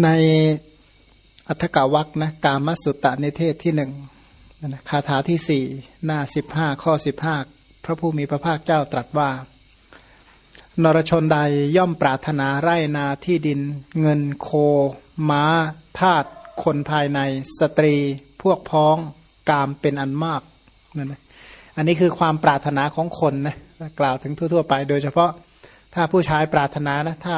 ในอัธกาวักนะกามสุตตะในเทศที่หนึ่งนะคาถาที่สี่หน้าสิบห้าข้อสิบห้าพระผู้มีพระภาคเจ้าตรัสว่า นรชนใดย่อมปรารถนาไร่นาที่ดิน เงินโค ม้า ทาตคนภายใน สตรี พวกพ้อง กามเป็นอันมากนั่นนะอันนี้คือความปรารถนาของคนนะกล่าวถึงทั่ว ๆ ไป โดยเฉพาะถ้าผู้ชายปรารถนานะถ้า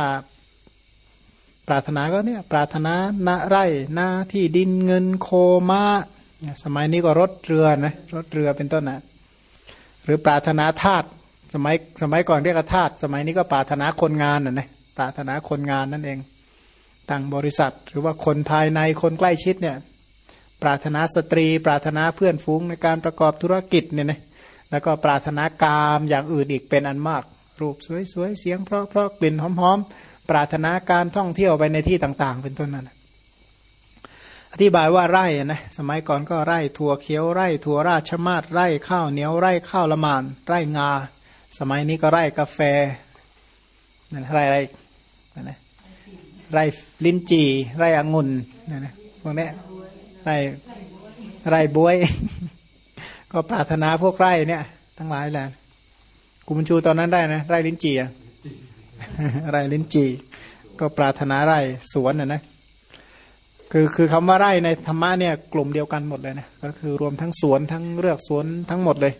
ปรารถนาก็เนี่ยปรารถนาณไร่นาที่ดินเงินโคมาสมัยนี้ก็รถเรือนะรถเรือเป็นต้นนะหรือปรารถนาทาตุสมัยสมัยก่อนเรียกว่าทาตสมัยนี้ก็ปรารถนาคนงานนะนะปรารถนาคนงานนั่นเองต่างบริษัท หรือว่าคนภายในคนใกล้ชิดเนี่ยปรารถนาสตรี ปรารถนาเพื่อนฝูงในการประกอบธุรกิจเนี่ยนะแล้วก็ปรารถนากามอย่างอื่นอีกเป็นอันมาก รูปสวยๆ เสียงเพราะเพราะกลิ่นหอมๆ ปรารถนาการท่องเที่ยวไปในที่ต่างๆ เป็นต้นนั้นอธิบายว่าไร่นะสมัยก่อนก็ไร่ถั่วเขียวไร่ถั่วราชมาศไร่ข้าวเหนียวไร่ข้าวละมาน ไร่งา สมัยนี้ก็ไร่กาแฟนั่นไร่ไรนั่นนะไร่ลิ้นจี่ไร่องุ่นนั่นนะพวกนี้ไร่ไร่บวย ก็ปรารถนาพวกไร่เนี่ย ทั้งหลายแหละ กุมชูตอนนั้นได้นะไร่ลิ้นจี่ไร่ลิ้นจี่ก็ปรารถนาไร่สวนน่ะนะคือคือคำว่าไร่ในธรรมะเนี่ยกลุ่มเดียวกันหมดเลยนะก็คือรวมทั้งสวนทั้งเลือกสวนทั้งหมดเลย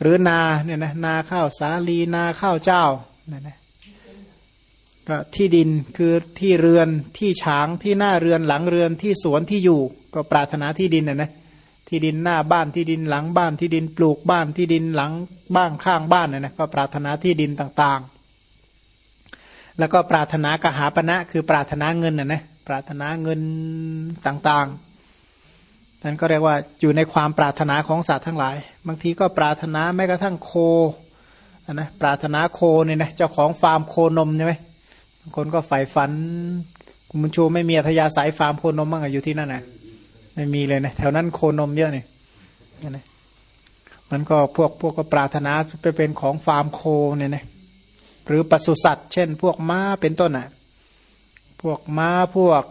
หรือนาเนี่ยนะนาข้าวสาลีนาข้าวเจ้าเนี่ยนะก็ที่ดินคือที่เรือนที่ช้างที่หน้าเรือนหลังเรือนที่สวนที่อยู่ ก็ปรารถนาที่ดินน่ะนะ ที่ดินหน้าบ้านที่ดินหลังบ้านที่ดินปลูกบ้านที่ดินหลังบ้านข้างบ้านน่ะนะก็ปรารถนาที่ดินต่างๆ แล้วก็ปรารถนากหาปณะคือปรารถนาเงินนะนะปรารถนาเงินต่างๆนั่นก็เรียกว่าอยู่ในความปรารถนาของสัตว์ทั้งหลาย บางทีก็ปรารถนาแม้กระทั่งโคนะปรารถนาโคเนี่ยนะเจ้าของฟาร์มโคนมใช่ไหมบางคนก็ใฝ่ฝัน คุณบุญชูไม่มีอัธยาศัยฟาร์มโคนมบ้างอยู่ที่นั่นนะ ไม่มีเลยนะแถวนั้นโคนมเยอะนี่นะมันก็พวกพวกก็ปรารถนาไปเป็นของฟาร์มโคเนี่ยนะหรือปศุสัตว์ เช่น พวกม้าเป็นต้นอะ พวกม้าพวก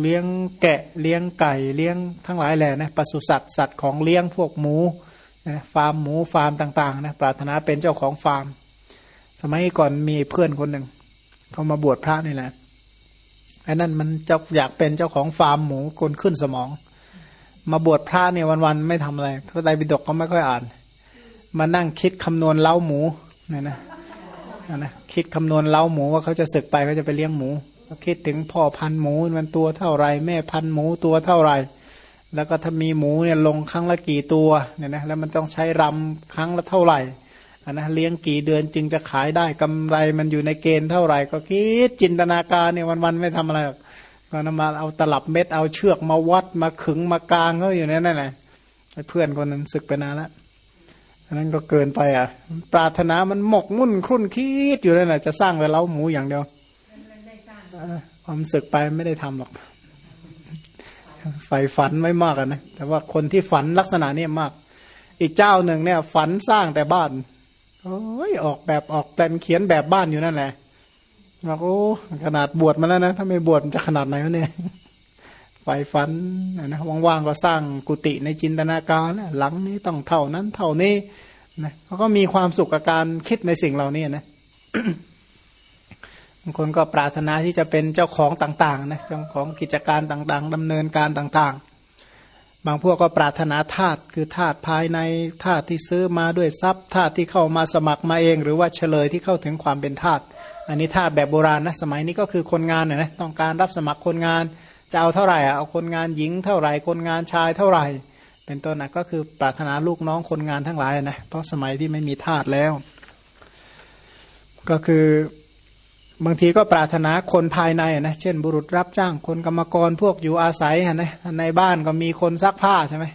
เลี้ยงแกะเลี้ยงไก่เลี้ยงทั้งหลายแหละนะปศุสัตว์สัตว์ของเลี้ยงพวกหมูนะฟาร์มหมูฟาร์มต่างๆนะปรารถนาเป็นเจ้าของฟาร์ม สมัยก่อนมีเพื่อนคนหนึ่งเขามาบวชพระนี่แหละ อ้นั่นมันจะอยากเป็นเจ้าของฟาร์มหมูคนขึ้นสมอง มาบวชพระเนี่ยวันๆไม่ทำอะไรพระไตรปิฎกก็ไม่ค่อยอ่าน มานั่งคิดคำนวณเล้าหมูเนี่ยนะนะคิดคำนวณเล้าหมูว่าเขาจะศึกไปเขาจะไปเลี้ยงหมูคิดถึงพ่อพันหมูมันตัวเท่าไรแม่พันหมูตัวเท่าไรแล้วก็ถ้ามีหมูเนี่ยลงครั้งละกี่ตัวเนี่ยนะแล้วมันต้องใช้รำครั้งละเท่าไหร่ นนะเลี้ยงกี่เดือนจึงจะขายได้กำไรมันอยู่ในเกณฑ์เท่าไหร่ ก็คิดจินตนาการเนี่ยวันๆไม่ทำอะไรก็นำมาเอาตลับเม็ดเอาเชือกมาวัดมาขึงมากลางเขาอยู่นั่นแหละเพื่อนคนนั้นศึกไปนานแล้วอันนั้นก็เกินไปอะ ปรารถนามันหมกมุ่นครุ่นคิดอยู่นั่นแหละจะสร้างแต่เล้าหมูอย่างเดียวความศึกไปไม่ได้ทำหรอกใฝ่ฝันไม่มากนะแต่ว่าคนที่ฝันลักษณะนี้มาก อีกเจ้าหนึ่งเนี่ย ฝันสร้างแต่บ้าน โอ้ยออกแบบออกแปลนเขียนแบบบ้านอยู่นั่นแหละบอกโอ้ขนาดบวชมาแล้วนะ ถ้าไม่บวชจะขนาดไหนวะเนี่ยใฝ่ฝันนะว่างๆก็สร้างกุฏิในจินตนาการหลังนี้ต้องเท่านั้นเท่านี้นะเขาก็มีความสุขกับการคิดในสิ่งเหล่านี้นะางคนก็ปรารถนาที่จะเป็นเจ้าของต่าง ๆ นะเจ้าของกิจการต่าง ๆดำเนินการต่างๆ บางพวกก็ปรารถนาธาตุคือธาตุภายในธาตุที่ซื้อมาด้วยทรัพย์ธาตุที่เข้ามาสมัครมาเอง หรือว่าเฉลยที่เข้าถึงความเป็นธาตุอันนี้ธาตุแบบโบราณนะสมัยนี้ก็คือคนงานนะต้องการรับสมัครคนงานจะเอาเท่าไหร่เอาคนงานหญิงเท่าไหร่คนงานชายเท่าไหร่ เป็นต้นนะก็คือปรารถนาลูกน้องคนงานทั้งหลายนะเพราะสมัยที่ไม่มีธาตุแล้ว ก็คือ บางทีก็ปรารถนาคนภายในนะเช่น บุรุษรับจ้างคนกรรมกรพวกอยู่อาศัยนะในบ้านก็มีคนซักผ้าใช่ไหม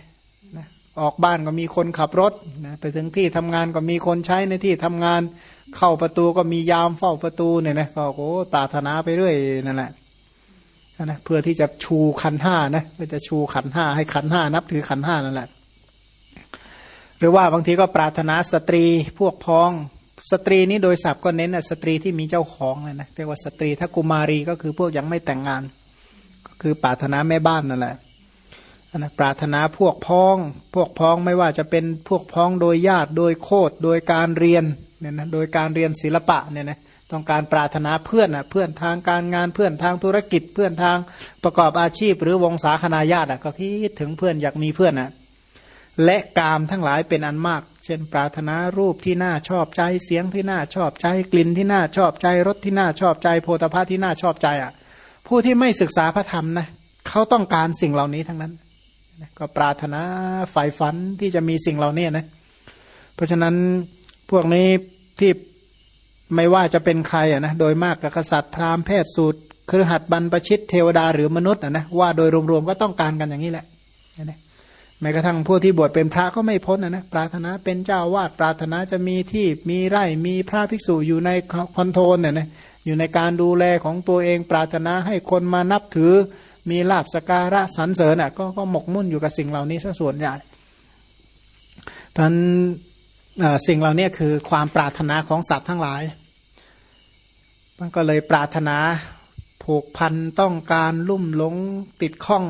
นะออกบ้านก็มีคนขับรถนะไปถึงที่ทำงานก็มีคนใช้ในที่ทำงาน เข้าประตูก็มียามเฝ้าประตูเนี่ยนะก็โอ้ปรารถนาไปเรื่อยนั่นแหละนะเพื่อที่จะชูขันห้านะเพื่อจะชูขันห้าให้ขันห้านับถือขันห้านั่นแหละ หรือว่าบางทีก็ปรารถนาสตรีพวกพ้อง สตรีนี้โดยศัพท์ก็เน้นสตรีที่มีเจ้าของเลยนะเรียกว่าสตรีถ้ากุมารีก็คือพวกยังไม่แต่งงาน ก็คือปรารถนาแม่บ้านนั่นแหละนะปรารถนาพวกพ้อง พวกพ้องไม่ว่าจะเป็นพวกพ้องโดยญาติโดยโคดโดยการเรียนเนี่ยนะโดยการเรียนศิลปะเนี่ยนะต้องการปรารถนาเพื่อนอะเพื่อนทางการงานเพื่อนทางธุรกิจเพื่อนทางประกอบอาชีพ หรือวงศาคณาญาติอะก็คิดถึงเพื่อนอยากมีเพื่อนอะและกามทั้งหลายเป็นอันมาก เช่นปรารถนารูปที่น่าชอบใจเสียงที่น่าชอบใจกลิ่นที่น่าชอบใจรสที่น่าชอบใจโพธาภาที่น่าชอบใจอะ ผู้ที่ไม่ศึกษาพระธรรมนะเขาต้องการสิ่งเหล่านี้ทั้งนั้นก็ปรารถนาฝ่ายฝันที่จะมีสิ่งเหล่านี้นะ เพราะฉะนั้นพวกนี้ที่ไม่ว่าจะเป็นใครอะนะโดยมากกษัตริย์พราหมณ์แพทย์สูตรครหัดบรรพชิตเทวดาหรือมนุษย์อะนะว่าโดยรวมๆก็ต้องการกันอย่างนี้แหละนะ แม้กระทั่งผู้ที่บวชเป็นพระก็ไม่พ้นนะนะปรารถนาเป็นเจ้าวาดปรารถนาจะมีที่มีไร่มีพระภิกษุอยู่ในคอนโทรลเนี่ยนะอยู่ในการดูแลของตัวเองปรารถนาให้คนมานับถือ มีลาบสการะสรรเสริญอะก็ก็หมกมุ่นอยู่กับสิ่งเหล่านี้ซะส่วนใหญ่ท่านสิ่งเหล่านี้คือความปรารถนาของสัตว์ทั้งหลาย มันก็เลยปรารถนาผูกพันต้องการลุ่มหลงติดข้อง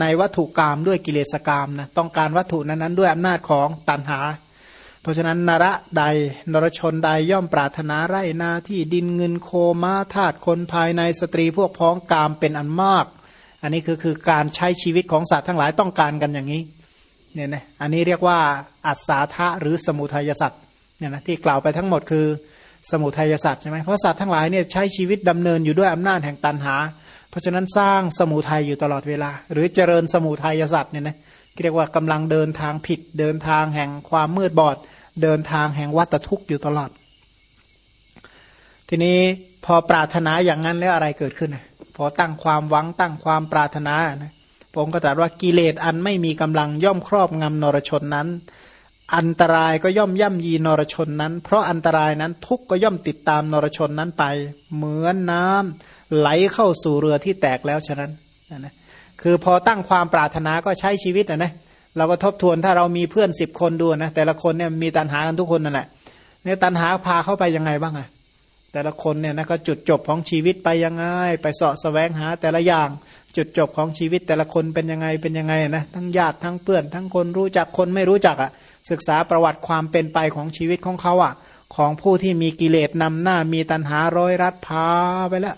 ในวัตถุกรรมด้วยกิเลสกรรมนะต้องการวัตถุนั้นนั้นด้วยอำนาจของตันหา เพราะฉะนั้นนระใดนรชนใดย่อมปรารถนาไร่นาที่ดินเงินโคมาทาตุคนภายในสตรีพวกพ้องกามเป็นอันมาก อันนี้คือคือการใช้ชีวิตของสัตว์ทั้งหลายต้องการกันอย่างนี้เนี่ยนะอันนี้เรียกว่าอัศาธะหรือสมุทัยสัตว์เนี่ยนะที่กล่าวไปทั้งหมดคือ สมุทัยสัตว์ใช่ไหมเพราะสัตว์ทั้งหลายเนี่ยใช้ชีวิตดำเนินอยู่ด้วยอำนาจแห่งตันหา เพราะฉะนั้นสร้างสมุทัยอยู่ตลอดเวลา หรือเจริญสมุทัยสัตว์เนี่ยนะเรียกว่ากำลังเดินทางผิด เดินทางแห่งความมืดบอด เดินทางแห่งวัฏทุกข์อยู่ตลอด ทีนี้พอปรารถนาอย่างนั้นแล้วอะไรเกิดขึ้นพอตั้งความหวังตั้งความปรารถนานะพระองค์ก็ตรัสว่ากิเลสอันไม่มีกำลังย่อมครอบงำนรชนนั้น อันตรายก็ย่อมย่ำยีนรชนนั้น เพราะอันตรายนั้นทุกก็ย่อมติดตามนรชนนั้นไป เหมือนน้ำไหลเข้าสู่เรือที่แตกแล้วฉะนั้นนะคือพอตั้งความปรารถนาก็ใช้ชีวิตนะนะเราก็ทบทวนถ้าเรามีเพื่อนสิบคนดูนะแต่ละคนเนี่ยมีตันหากันทุกคนนั่นแหละเนี่ยตันหาพาเข้าไปยังไงบ้างอะ แต่ละคนเนี่ยนะก็จุดจบของชีวิตไปยังไง ไปเสาะแสวงหาแต่ละอย่าง จุดจบของชีวิตแต่ละคนเป็นยังไงเป็นยังไงนะทั้งญาติทั้งเพื่อน ทั้งคนรู้จักคนไม่รู้จักอะ่ะ ศึกษาประวัติความเป็นไปของชีวิตของเขาอะ่ะ ของผู้ที่มีกิเลสนำหน้ามีตัณหาร้อยรัดพาไปแล้ว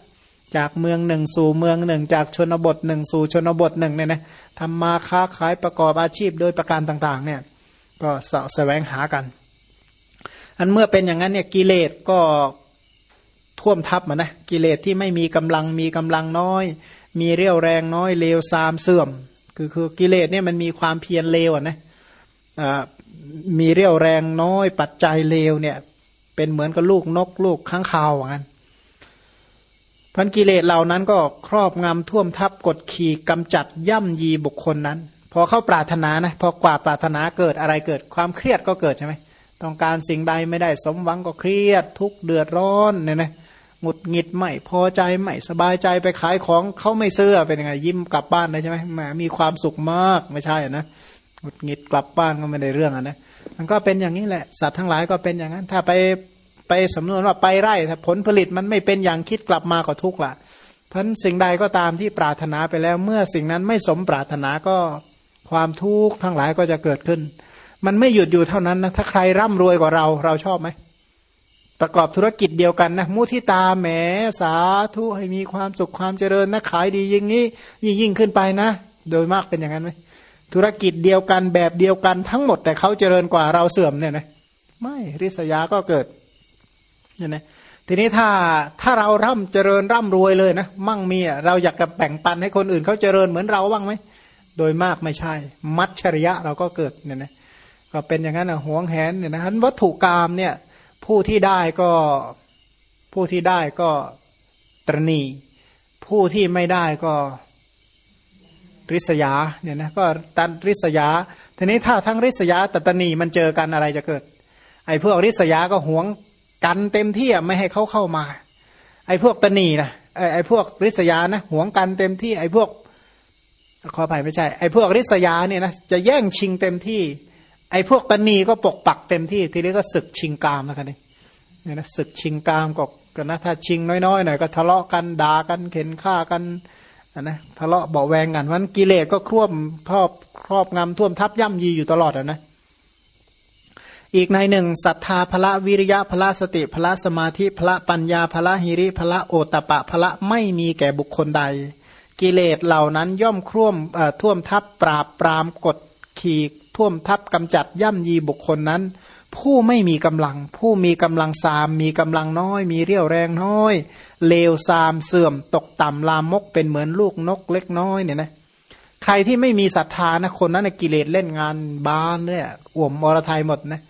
จากเมืองหนึ่งสู่เมืองหนึ่ง จากชนบทหนึ่งสู่ชนบทหนึ่งเนี่ยนะทำมาค้าขายประกอบอาชีพโดยประการต่างๆ เนี่ยก็เสาะแสวงหากัน อันเมื่อเป็นอย่างนั้นเนี่ยกิเลสก็ ท่วมทับมานนะกิเลสที่ไม่มีกำลังมีกำลังน้อย มีเรี่ยวแรงน้อยเลวซามเสื่อม คือคือกิเลสเนี่ยมันมีความเพียรเลวอะนะมีเรี่ยวแรงน้อย ปัจจัยเลวเนี่ย เป็นเหมือนกับลูกนกลูกข้างคาวอย่างนั้นพันกิเลสเหล่านั้นก็ครอบงำท่วมทับกดขี่กำจัดย่ำยีบุคคลนั้น พอเข้าปรารถนานะพอกว่าปรารถนาเกิดอะไรเกิดความเครียดก็เกิดใช่ไหมต้องการสิ่งใดไม่ได้สมหวังก็เครียดทุกเดือดร้อนเนี่ยนะ หงุดหงิดไม่พอใจไม่สบายใจไปขายของเขาไม่ซื้อเป็นยังไงยิ้มกลับบ้านได้ใช่ไหมแหมมีความสุขมากไม่ใช่นะหงุดหงิดกลับบ้านก็ไม่ได้เรื่องอะนะมันก็เป็นอย่างนี้แหละสัตว์ทั้งหลายก็เป็นอย่างนั้น ถ้าไปไปสำนวนว่าไปไร่ถ้าผลผลิตมันไม่เป็นอย่างคิดกลับมาก็ทุกข์ละเพราะสิ่งใดก็ตามที่ปรารถนาไปแล้ว เมื่อสิ่งนั้นไม่สมปรารถนาก็ความทุกข์ทั้งหลายก็จะเกิดขึ้น มันไม่หยุดอยู่เท่านั้นนะถ้าใครร่ำรวยกว่าเราเราชอบไหม ประกอบธุรกิจเดียวกันนะมุทิตาแหมสาธุให้มีความสุขความเจริญนะขายดียิ่งนี้ยิ่งยิ่งขึ้นไปนะ โดยมากเป็นอย่างนั้นไหมธุรกิจเดียวกันแบบเดียวกันทั้งหมดแต่เขาเจริญกว่าเราเสื่อมเนี่ยนะไม่ริษยาก็เกิดเนี่ยนะทีนี้ถ้าถ้าเราร่ำเจริญร่ำรวยเลยนะมั่งมีอะเราอยากจะแบ่งปันให้คนอื่นเขาเจริญเหมือนเราบ้างไหมโดยมากไม่ใช่ มัจฉริยะเราก็เกิดเนี่ยนะก็เป็นอย่างนั้นอะหวงแหนเนี่ยนะวัตถุกรรมเนี่ย ผู้ที่ได้ก็ผู้ที่ได้ก็ตรณี ผู้ที่ไม่ได้ก็ริษยาเนี่ยนะก็ตันริษยา ทีนี้ถ้าทั้งริษยาตัตนีมันเจอกันอะไรจะเกิด ไอ้พวกริษยาก็หวงกันเต็มที่ไม่ให้เขาเข้ามา ไอ้พวกตนีนะไอ้ไอ้พวกริษยานะหวงกันเต็มที่ ไอ้พวกขออภัยไม่ใช่ ไอ้พวกริษยาเนี่ยนะจะแย่งชิงเต็มที่ ไอ้พวกตนีก็ปกปักเต็มที่ทีนี้ก็ศึกชิงกามแล้วกันเนี่ยนะศึกชิงกามก็กันนะถ้าชิงน้อยๆหน่อยก็ทะเลาะกันด่ากันเข็นฆ่ากันนะทะเลาะเบาแวงกันวันกิเลสก็ครอบครอบครอบงำท่วมทับย่ำยีอยู่ตลอดอะนะอีกในหนึ่งศรัทธาพละวิริยะพละสติพละสมาธิพละปัญญาพละหิริพละโอตปะพละไม่มีแก่บุคคลใด กิเลสเหล่านั้นย่อมคร่วมท่วมทับปราบปรามกด ขีท่วมทับกำจัดย่ำยีบุคคลนั้น ผู้ไม่มีกำลัง ผู้มีกำลังสาม มีกำลังน้อย มีเรี่ยวแรงน้อย เลวสามเสื่อม ตกต่ำลามกเป็นเหมือนลูกนกเล็กน้อยเนี่ยนะใครที่ไม่มีศรัทธานะคนนั้นกิเลสเล่นงานบานเนี่ยอ่วมมรทัยหมดนะ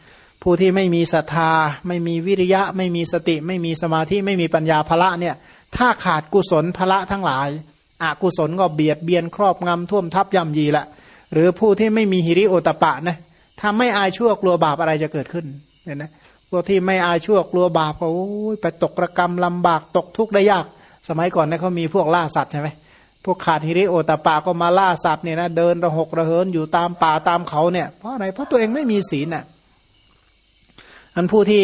ผู้ที่ไม่มีศรัทธา ไม่มีวิริยะ ไม่มีสติ ไม่มีสมาธิไม่มีปัญญาภละเนี่ย ถ้าขาดกุศลภละทั้งหลายอกุศลก็เบียดเบียนครอบงำท่วมทับย่ำยีละ หรือผู้ที่ไม่มีหิริโอตปะนะถ้าไม่อายชั่วกลัวบาปอะไรจะเกิดขึ้นเห็นไหมพวกที่ไม่อายชั่วกลัวบาปก็โอ้ยไปตกระกรรมลำบากตกทุกข์ได้ยาก สมัยก่อนเนี่ยเขามีพวกล่าสัตว์ใช่ไหมพวกขาดหิริโอตปะก็มาล่าสัตว์เนี่ยนะเดินระหกระเหินอยู่ตามป่าตามเขาเนี่ยเพราะอะไรเพราะตัวเองไม่มีศีลน่ะอันผู้ที่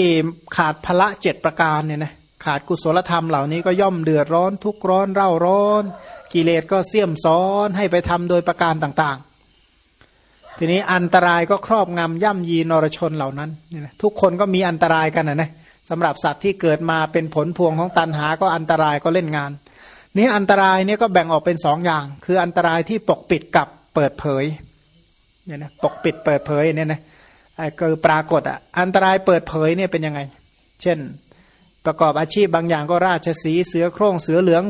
ขาดพละเจ็ดประการเนี่ยนะขาดกุศลธรรมเหล่านี้ก็ย่อมเดือดร้อนทุกร้อนเร่าร้อน กิเลสก็เสี่ยมซ้อนให้ไปทำโดยประการต่างๆ ทีนี้อันตรายก็ครอบงำย่ำยีนรชนเหล่านั้นนี่นะทุกคนก็มีอันตรายกันนะนะสำหรับสัตว์ที่เกิดมาเป็นผลพวงของตันหาก็อันตรายก็เล่นงาน นี้อันตรายเนี่ยก็แบ่งออกเป็นสองอย่าง คืออันตรายที่ปกปิดกับเปิดเผยเนี่ยนะปกปิดเปิดเผยเนี่ยนะไอ้คือปรากฏอะอันตรายเปิดเผยเนี่ยเป็นยังไง เช่น ประกอบอาชีพบางอย่างก็ราชสีเสือโคร่งเสือเหลือง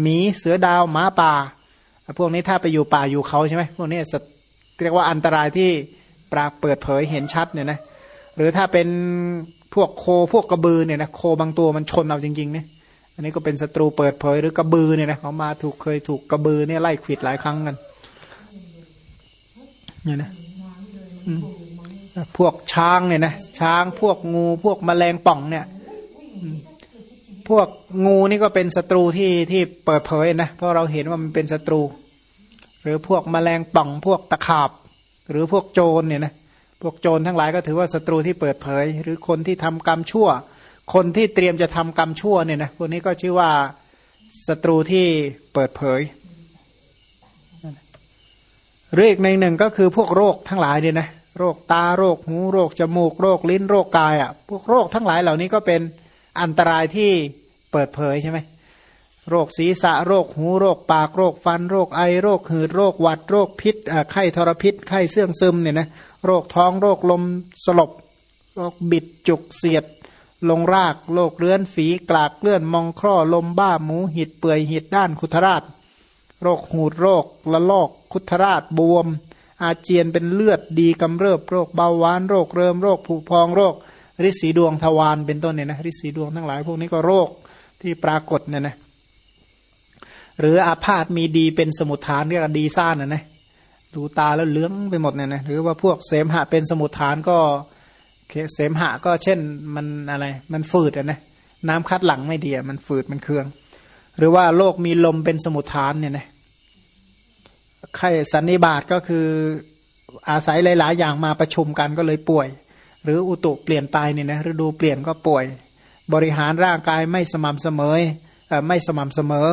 หมีเสือดาวหมาป่า พวกนี้ถ้าไปอยู่ป่าอยู่เขาใช่ไหมพวกนี้ เรียกว่าอันตรายที่ปรากเปิดเผยเห็นชัดเนี่ยนะหรือถ้าเป็นพวกโคพวกกระบือเนี่ยนะโคบางตัวมันชนเอาจริงๆเนี่ยอันนี้ก็เป็นศัตรูเปิดเผยหรือกระบือเนี่ยนะเขามาถูกเคยถูกกระบือเนี่ยไล่ขิดหลายครั้งกันเนี่ยนะพวกช้างเนี่ยนะช้างพวกงูพวกแมลงป่องเนี่ยพวกงูนี่ก็เป็นศัตรูที่ที่เปิดเผยนะเพราะเราเห็นว่ามันเป็นศัตรู หรือพวกมแมลงป่องพวกตะขาบ หรือพวกโจรเนี่ยนะพวกโจรทั้งหลายก็ถือว่าศัตรูที่เปิดเผย หรือคนที่ทำกรรมชั่ว คนที่เตรียมจะทำกรรมชั่วเนี่ยนะพวกนี้ก็ชื่อว่าศัตรูที่เปิดเผยหรืออีกนัยหนึ่งก็คือพวกโรคทั้งหลายเนี่ยนะโรคตาโรคหูโรคจมูกโรคลิ้นโรคกายอะพวกโรคทั้งหลายเหล่านี้ก็เป็นอันตรายที่เปิดเผยใช่ไหม โรคศีรษะโรคหูโรคปากโรคฟัน โรคไอโรคหืดโรคหวัด โรคพิษไข้ทรพิษไข้เซื่องซึมเนี่ยนะโรคท้องโรคลมสลบ โรคบิดจุกเสียด ลงรากโรคเรื้อนฝีกลากเกลื้อนมองคร่อลมบ้าหมูหิดเปื่อยหิดด้านคุดทะราด โรคหูดโรคละลอกคุทราชบวม อาเจียนเป็นเลือดดีกำเริบโรคเบาหวานโรคเริมโรคผุพองโรคริสีดวงทวารเป็นต้นเนี่ยนะริสีดวงทั้งหลายพวกนี้ก็โรคที่ปรากฏเนี่ยนะ หรืออาพาธมีดีเป็นสมุทฐานเรียกดีซ่านนะนะดูตาแล้วเลื้องไปหมดเนี่ยนะหรือว่าพวกเสมหะเป็นสมุทฐานก็เสมหะก็เช่นมันอะไร มันฝืดอะนะน้ำคัดหลังไม่ดีมันฝืดมันเคือง หรือว่าโรคมีลมเป็นสมุทฐานเนี่ยนะไข้สันนิบาตก็คืออาศัยหลาย ๆ อย่างมาประชุมกันก็เลยป่วย หรืออุตุเปลี่ยนไปเนี่ยนะฤดูเปลี่ยนก็ป่วย บริหารร่างกายไม่สม่ำเสมอไม่สม่ำเสมอ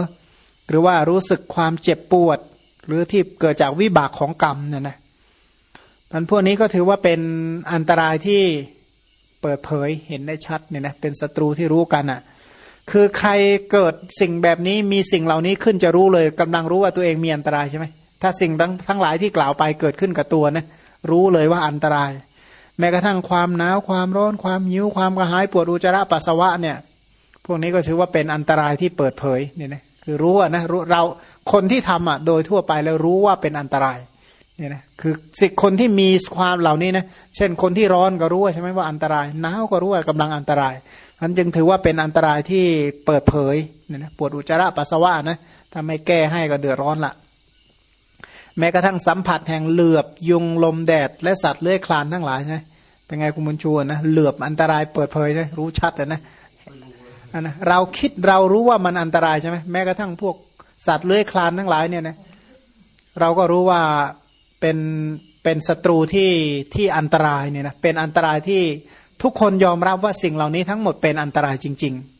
หรือว่ารู้สึกความเจ็บปวด หรือที่เกิดจากวิบากของกรรมเนี่ยนะมันพวกนี้ก็ถือว่าเป็นอันตรายที่เปิดเผยเห็นได้ชัดเนี่ยนะเป็นศัตรูที่รู้กันอะ่ะ คือใครเกิดสิ่งแบบนี้มีสิ่งเหล่านี้ขึ้นจะรู้เลยกำลังรู้ว่าตัวเองมีอันตรายใช่ไหมถ้าสิ่งทั้งทั้งหลายที่กล่าวไปเกิดขึ้นกับตัวนะรู้เลยว่าอันตราย แม้กระทั่งความหนาวความร้อนความหิวความกระหายปวดอุจจาระปัสสาวะเนี่ย พวกนี้ก็ถือว่าเป็นอันตรายที่เปิดเผยเนี่ยนะ คือรู้นะรู้เราคนที่ทำอะโดยทั่วไปแล้วรู้ว่าเป็นอันตรายเนี่ยนะคือสิคนที่มีความเหล่านี้นะเช่นคนที่ร้อนก็รู้ใช่ไหมว่าอันตรายหนาวก็รู้ว่ากำลังอันตรายมันจึงถือว่าเป็นอันตรายที่เปิดเผยเนี่ยนะปวดอุจจาระปัสสาวะนะถ้าไม่แก้ให้ก็เดือดร้อนละแม้กระทั่งสัมผัสแห่งเหลือบยุงลมแดด และสัตว์เลื้อยคลานทั้งหลายใช่ไหมเป็นไงคุณบุญชูนนะเหลือบอันตรายเปิดเผยใช่รู้ชัดเลยนะ นะเราคิดเรารู้ว่ามันอันตรายใช่ไหมแม้กระทั่งพวกสัตว์เลื้อยคลานทั้งหลายเนี่ยนะเราก็รู้ว่าเป็นเป็นศัตรูที่ที่อันตรายเนี่ยนะเป็นอันตรายที่ทุกคนยอมรับว่าสิ่งเหล่านี้ทั้งหมดเป็นอันตรายจริง ๆ